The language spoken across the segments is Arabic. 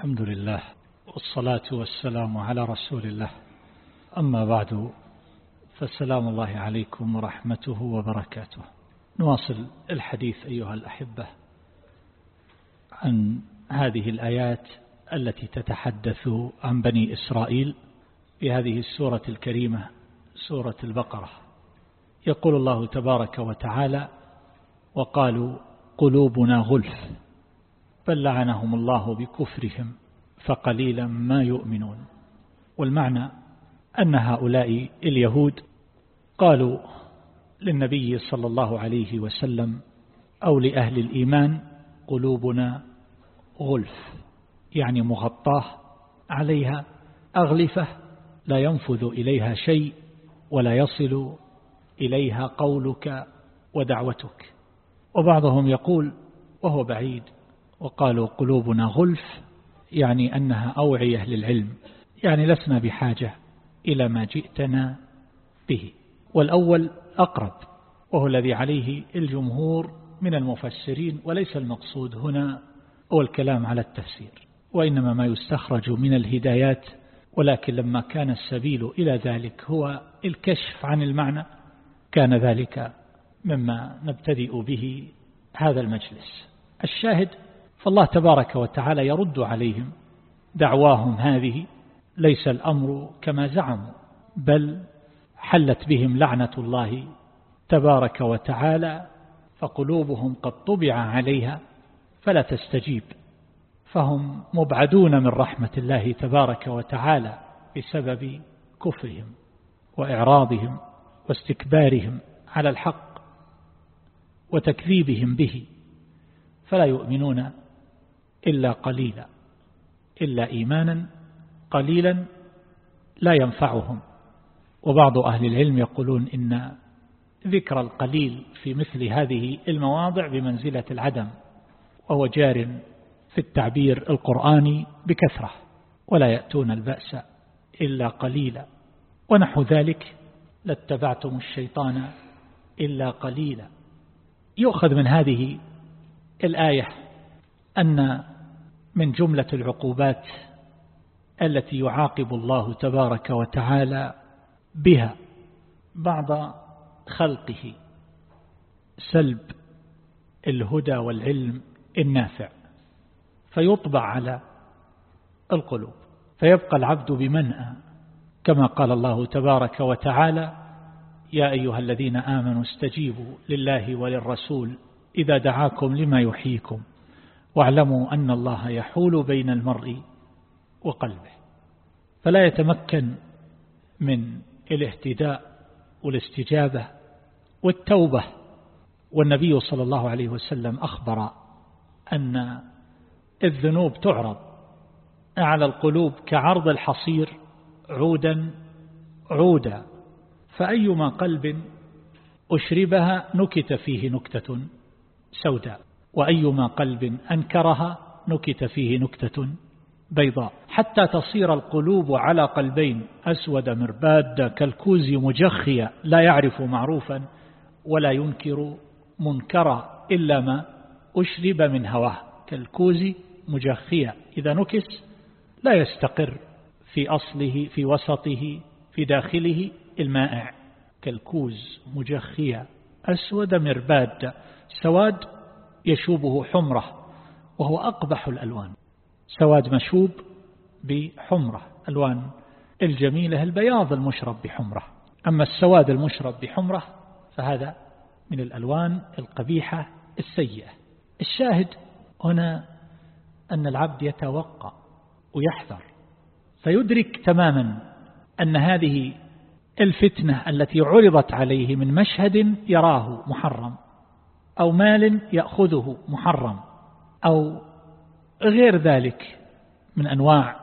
الحمد لله والصلاة والسلام على رسول الله. أما بعد فالسلام الله عليكم ورحمته وبركاته. نواصل الحديث أيها الأحبة عن هذه الآيات التي تتحدث عن بني إسرائيل في هذه السورة الكريمة سورة البقرة. يقول الله تبارك وتعالى وقالوا قلوبنا غلف بل لعنهم الله بكفرهم فقليلا ما يؤمنون. والمعنى أن هؤلاء اليهود قالوا للنبي صلى الله عليه وسلم أو لأهل الإيمان قلوبنا غلف يعني مغطاة عليها أغلفة لا ينفذ إليها شيء ولا يصل إليها قولك ودعوتك. وبعضهم يقول وهو بعيد وقالوا قلوبنا غلف يعني أنها أوعية للعلم يعني لسنا بحاجة إلى ما جئتنا به. والأول أقرب وهو الذي عليه الجمهور من المفسرين وليس المقصود هنا هو الكلام على التفسير وإنما ما يستخرج من الهدايات ولكن لما كان السبيل إلى ذلك هو الكشف عن المعنى كان ذلك مما نبتدئ به هذا المجلس. الشاهد فالله تبارك وتعالى يرد عليهم دعواهم هذه ليس الأمر كما زعموا بل حلت بهم لعنة الله تبارك وتعالى فقلوبهم قد طبع عليها فلا تستجيب. فهم مبعدون من رحمة الله تبارك وتعالى بسبب كفرهم وإعراضهم واستكبارهم على الحق وتكذيبهم به. فلا يؤمنون إلا قليلا إلا إيمانا قليلا لا ينفعهم. وبعض أهل العلم يقولون إن ذكر القليل في مثل هذه المواضع بمنزلة العدم وهو جار في التعبير القرآني بكثرة ولا يأتون البأس إلا قليلا. ونحو ذلك لاتبعتم الشيطان إلا قليلا. يؤخذ من هذه الآية أن من جملة العقوبات التي يعاقب الله تبارك وتعالى بها بعض خلقه سلب الهدى والعلم النافع فيطبع على القلوب فيبقى العبد بمنأى كما قال الله تبارك وتعالى يا أيها الذين آمنوا استجيبوا لله وللرسول إذا دعاكم لما يحييكم. واعلموا أن الله يحول بين المرء وقلبه فلا يتمكن من الاهتداء والاستجابة والتوبة. والنبي صلى الله عليه وسلم أخبر أن الذنوب تعرض على القلوب كعرض الحصير عودا عودا فأيما قلب أشربها نكت فيه نكتة سوداء. وأيما قلب أنكرها نكت فيه نكتة بيضاء. حتى تصير القلوب على قلبين أسود مرباد كالكوز مجخيا لا يعرف معروفا ولا ينكر منكرا إلا ما أشرب من هواه. كالكوز مجخيا إذا نكس لا يستقر في أصله في وسطه في داخله المائع. كالكوز مجخيا أسود مرباد سواد يشوبه حمرة وهو أقبح الألوان. سواد مشوب بحمرة ألوان الجميلة البياض المشرب بحمرة. أما السواد المشرب بحمرة فهذا من الألوان القبيحة السيئة. الشاهد هنا أن العبد يتوقع ويحذر فيدرك تماما أن هذه الفتنة التي عرضت عليه من مشهد يراه محرم. أو مال يأخذه محرم أو غير ذلك من أنواع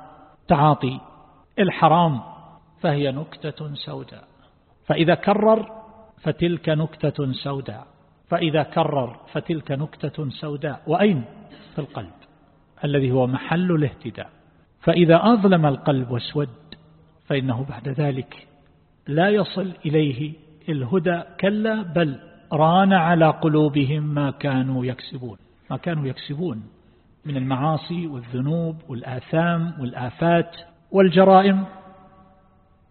تعاطي الحرام فهي نكتة سوداء. فإذا كرر فتلك نكتة سوداء. فإذا كرر فتلك نكتة سوداء. وأين؟ في القلب الذي هو محل الاهتداء. فإذا أظلم القلب واسود فإنه بعد ذلك لا يصل إليه الهدى كلا بل ران على قلوبهم ما كانوا يكسبون ما كانوا يكسبون من المعاصي والذنوب والآثام والآفات والجرائم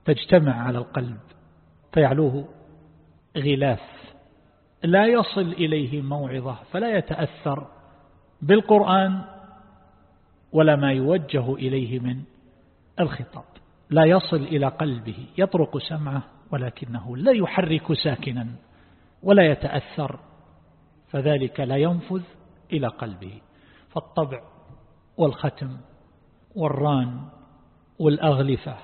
تجتمع على القلب فيعلوه غلاف لا يصل إليه موعظة فلا يتأثر بالقرآن ولا ما يوجه إليه من الخطاب لا يصل إلى قلبه يطرق سمعه ولكنه لا يحرك ساكنا. ولا يتأثر فذلك لا ينفذ إلى قلبه. فالطبع والختم والران والأغلفة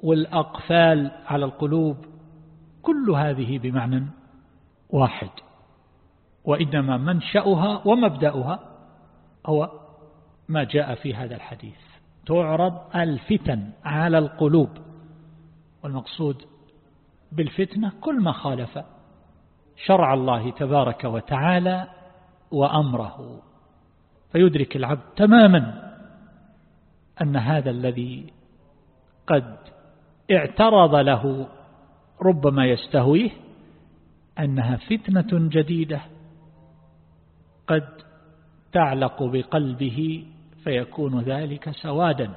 والأقفال على القلوب كل هذه بمعنى واحد. وإنما منشأها ومبدأها هو ما جاء في هذا الحديث. تعرض الفتن على القلوب والمقصود بالفتنة كل ما خالف شرع الله تبارك وتعالى وأمره. فيدرك العبد تماما أن هذا الذي قد اعترض له ربما يستهويه أنها فتنة جديدة قد تعلق بقلبه فيكون ذلك سوادا.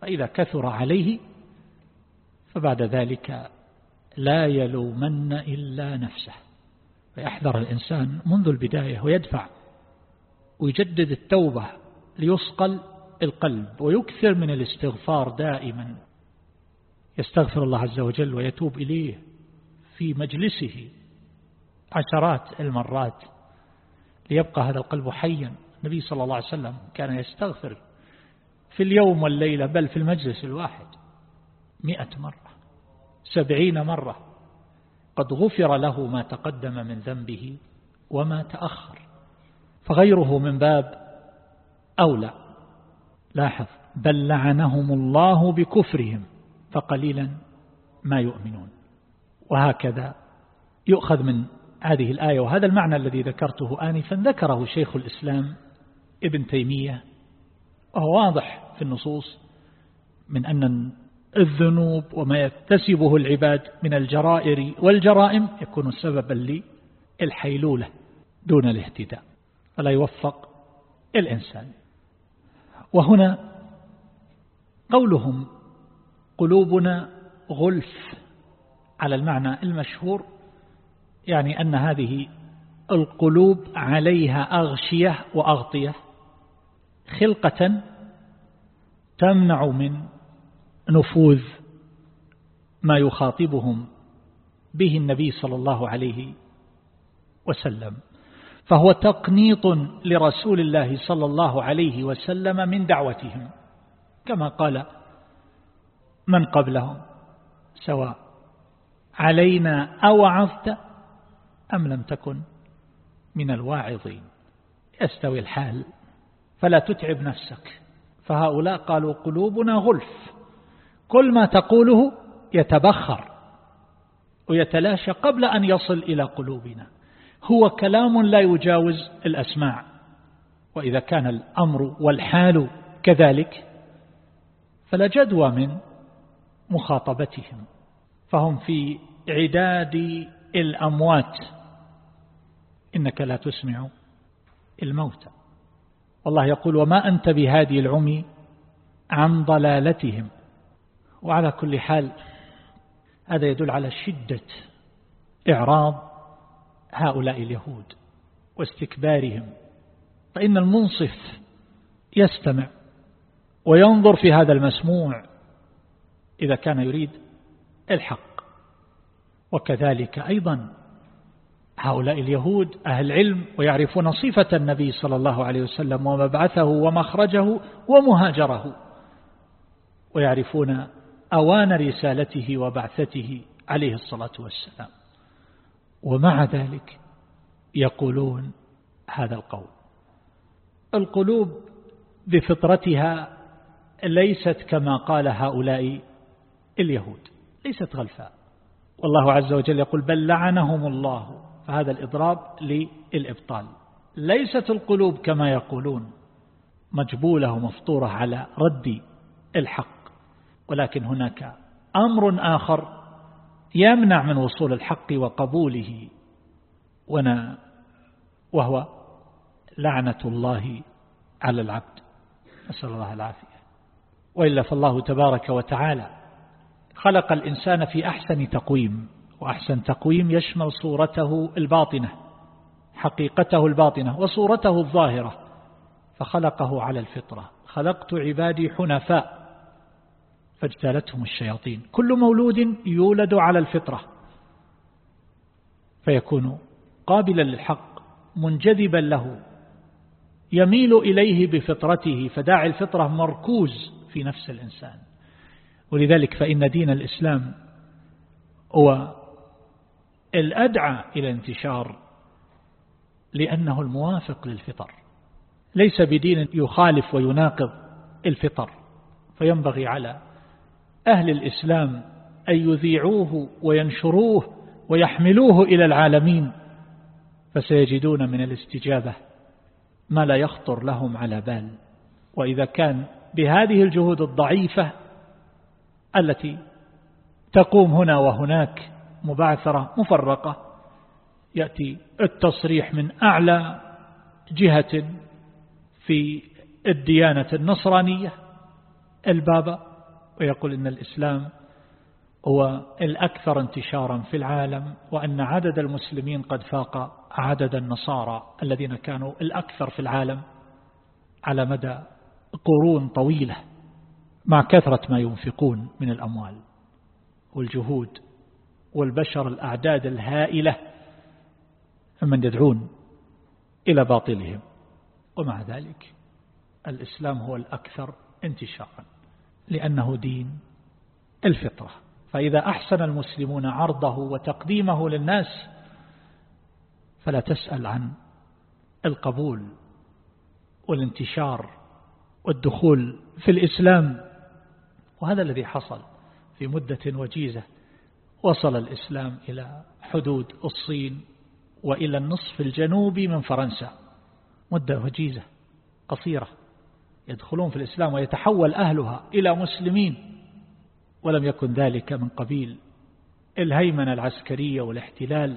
فإذا كثر عليه فبعد ذلك لا يلومن إلا نفسه. فيحذر الإنسان منذ البداية ويدفع ويجدد التوبة ليصقل القلب ويكثر من الاستغفار دائما. يستغفر الله عز وجل ويتوب إليه في مجلسه عشرات المرات ليبقى هذا القلب حيا. النبي صلى الله عليه وسلم كان يستغفر في اليوم والليلة بل في المجلس الواحد مئة مرة سبعين مرة. قد غفر له ما تقدم من ذنبه وما تأخر. فغيره من باب أولى. لاحظ بل لعنهم الله بكفرهم فقليلا ما يؤمنون. وهكذا يؤخذ من هذه الآية وهذا المعنى الذي ذكرته آنفا ذكره شيخ الإسلام ابن تيمية. وهو واضح في النصوص من أن الذنوب وما يكتسبه العباد من الجرائر والجرائم يكون سببا للحيلولة دون الاهتداء. فلا يوفق الإنسان. وهنا قولهم قلوبنا غلف على المعنى المشهور يعني أن هذه القلوب عليها أغشية وأغطية خلقة تمنع من نفوذ ما يخاطبهم به النبي صلى الله عليه وسلم فهو تقنيط لرسول الله صلى الله عليه وسلم من دعوتهم كما قال من قبلهم سواء علينا أوعظت أم لم تكن من الواعظين. يستوي الحال فلا تتعب نفسك. فهؤلاء قالوا قلوبنا غلف. كل ما تقوله يتبخر ويتلاشى قبل أن يصل إلى قلوبنا. هو كلام لا يجاوز الأسماع. وإذا كان الأمر والحال كذلك فلا جدوى من مخاطبتهم. فهم في عداد الأموات. إنك لا تسمع الموتى. والله يقول وما أنت بهادي العمي عن ضلالتهم. وعلى كل حال هذا يدل على شدة إعراض هؤلاء اليهود واستكبارهم. فإن المنصف يستمع وينظر في هذا المسموع إذا كان يريد الحق. وكذلك أيضا هؤلاء اليهود أهل علم ويعرفون صفة النبي صلى الله عليه وسلم ومبعثه ومخرجه ومهاجره ويعرفون أوان رسالته وبعثته عليه الصلاة والسلام. ومع ذلك يقولون هذا القول. القلوب بفطرتها ليست كما قال هؤلاء اليهود ليست غلفاء. والله عز وجل يقول بل لعنهم الله فهذا الإضراب للإبطال. ليست القلوب كما يقولون مجبولة ومفطورة على رد الحق. ولكن هناك أمر آخر يمنع من وصول الحق وقبوله ونا وهو لعنة الله على العبد. نسأل الله العافية. وإلا فالله تبارك وتعالى خلق الإنسان في أحسن تقويم وأحسن تقويم يشمل صورته الباطنة حقيقته الباطنة وصورته الظاهرة فخلقه على الفطرة. خلقت عبادي حنفاء. فاجتالتهم الشياطين. كل مولود يولد على الفطرة. فيكون قابلا للحق منجذبا له. يميل إليه بفطرته فداعي الفطرة مركوز في نفس الإنسان. ولذلك فإن دين الإسلام هو الأدعى إلى انتشار لأنه الموافق للفطر. ليس بدين يخالف ويناقض الفطر فينبغي على أهل الإسلام أن يذيعوه وينشروه ويحملوه إلى العالمين فسيجدون من الاستجابة ما لا يخطر لهم على بال. وإذا كان بهذه الجهود الضعيفة التي تقوم هنا وهناك مبعثرة مفرقة يأتي التصريح من أعلى جهة في الديانة النصرانية البابا ويقول إن الإسلام هو الأكثر انتشارا في العالم وأن عدد المسلمين قد فاق عدد النصارى الذين كانوا الأكثر في العالم على مدى قرون طويلة مع كثرة ما ينفقون من الأموال والجهود والبشر الأعداد الهائلة من يدعون إلى باطلهم. ومع ذلك الإسلام هو الأكثر انتشارا. لأنه دين. الفطرة. فإذا أحسن المسلمون عرضه وتقديمه للناس فلا تسأل عن القبول والانتشار والدخول في الإسلام. وهذا الذي حصل في مدة وجيزة. وصل الإسلام إلى حدود الصين وإلى النصف الجنوبي من فرنسا. مدة وجيزة قصيرة. يدخلون في الإسلام ويتحول أهلها إلى مسلمين ولم يكن ذلك من قبيل الهيمنة العسكرية والاحتلال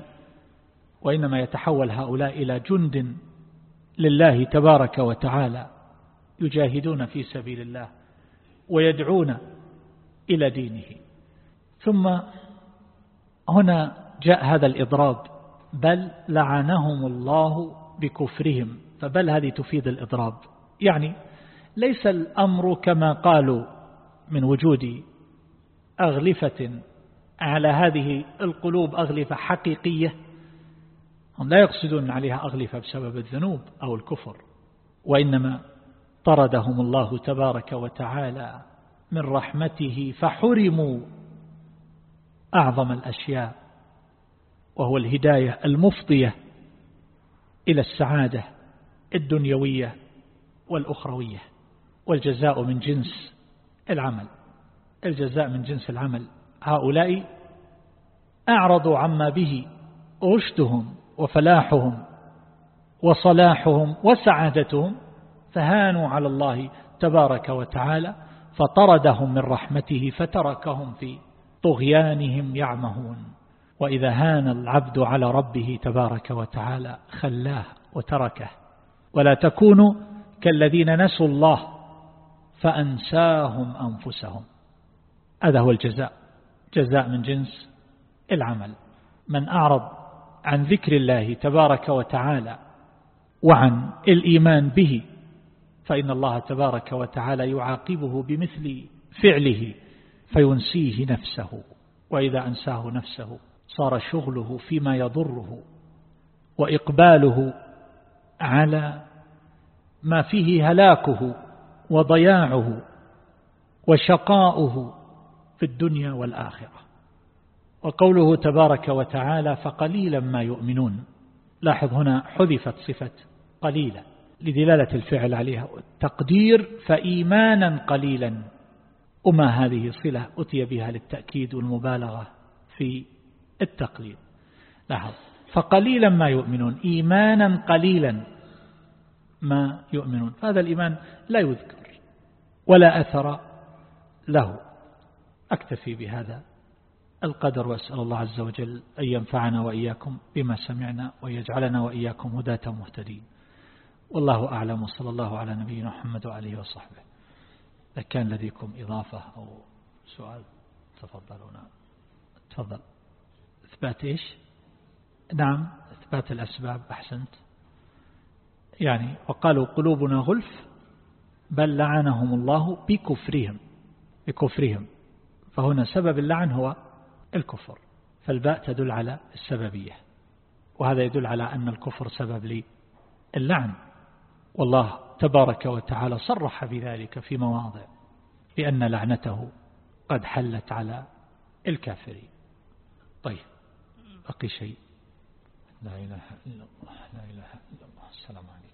وإنما يتحول هؤلاء إلى جند لله تبارك وتعالى يجاهدون في سبيل الله ويدعون إلى دينه. ثم هنا جاء هذا الإضراب بل لعنهم الله بكفرهم فبل هذه تفيد الإضراب؟ يعني ليس الأمر كما قالوا من وجود أغلفة على هذه القلوب أغلفة حقيقية هم لا يقصدون عليها أغلفة بسبب الذنوب أو الكفر وإنما طردهم الله تبارك وتعالى من رحمته فحرموا أعظم الأشياء وهو الهداية المفضية إلى السعادة الدنيوية والأخروية. والجزاء من جنس العمل. الجزاء من جنس العمل. هؤلاء أعرضوا عما به رشدهم وفلاحهم وصلاحهم وسعادتهم فهانوا على الله تبارك وتعالى فطردهم من رحمته فتركهم في طغيانهم يعمهون. وإذا هان العبد على ربه تبارك وتعالى خلاه وتركه. ولا تكونوا كالذين نسوا الله فأنساهم أنفسهم. هذا هو الجزاء. جزاء من جنس العمل. من أعرض عن ذكر الله تبارك وتعالى وعن الإيمان به فإن الله تبارك وتعالى يعاقبه بمثل فعله فينسيه نفسه. وإذا أنساه نفسه صار شغله فيما يضره وإقباله على ما فيه هلاكه. وضياعه وشقاؤه في الدنيا والآخرة. وقوله تبارك وتعالى فقليلا ما يؤمنون. لاحظ هنا حذفت صفة قليلا لدلالة الفعل عليها. التقدير فإيمانا قليلا. وما هذه صلة أتي بها للتأكيد والمبالغة في التقليد لاحظ. فقليلا ما يؤمنون. إيمانا قليلا ما يؤمنون. فهذا الإيمان لا يذكر. ولا أثر له. أكتفي بهذا القدر وأسأل الله عز وجل أن ينفعنا وإياكم بما سمعنا ويجعلنا وإياكم هداة مهتدين. والله أعلم وصلى الله على نبينا محمد وعليه وصحبه. إذا كان لديكم إضافة أو سؤال؟ تفضلون. تفضل. إثبات إيش؟ نعم إثبات الأسباب أحسنت. يعني وقالوا قلوبنا غلف بل لعنهم الله بكفرهم بكفرهم. فهنا سبب اللعن هو الكفر فالباء تدل على السببية. وهذا يدل على أن الكفر سبب للعن. والله تبارك وتعالى صرح بذلك في مواضع بأن لعنته قد حلت على الكافرين. طيب بقي شيء. لا إله إلا الله لا إله إلا الله. السلام عليكم.